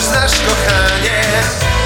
Czy to już znasz kochanie?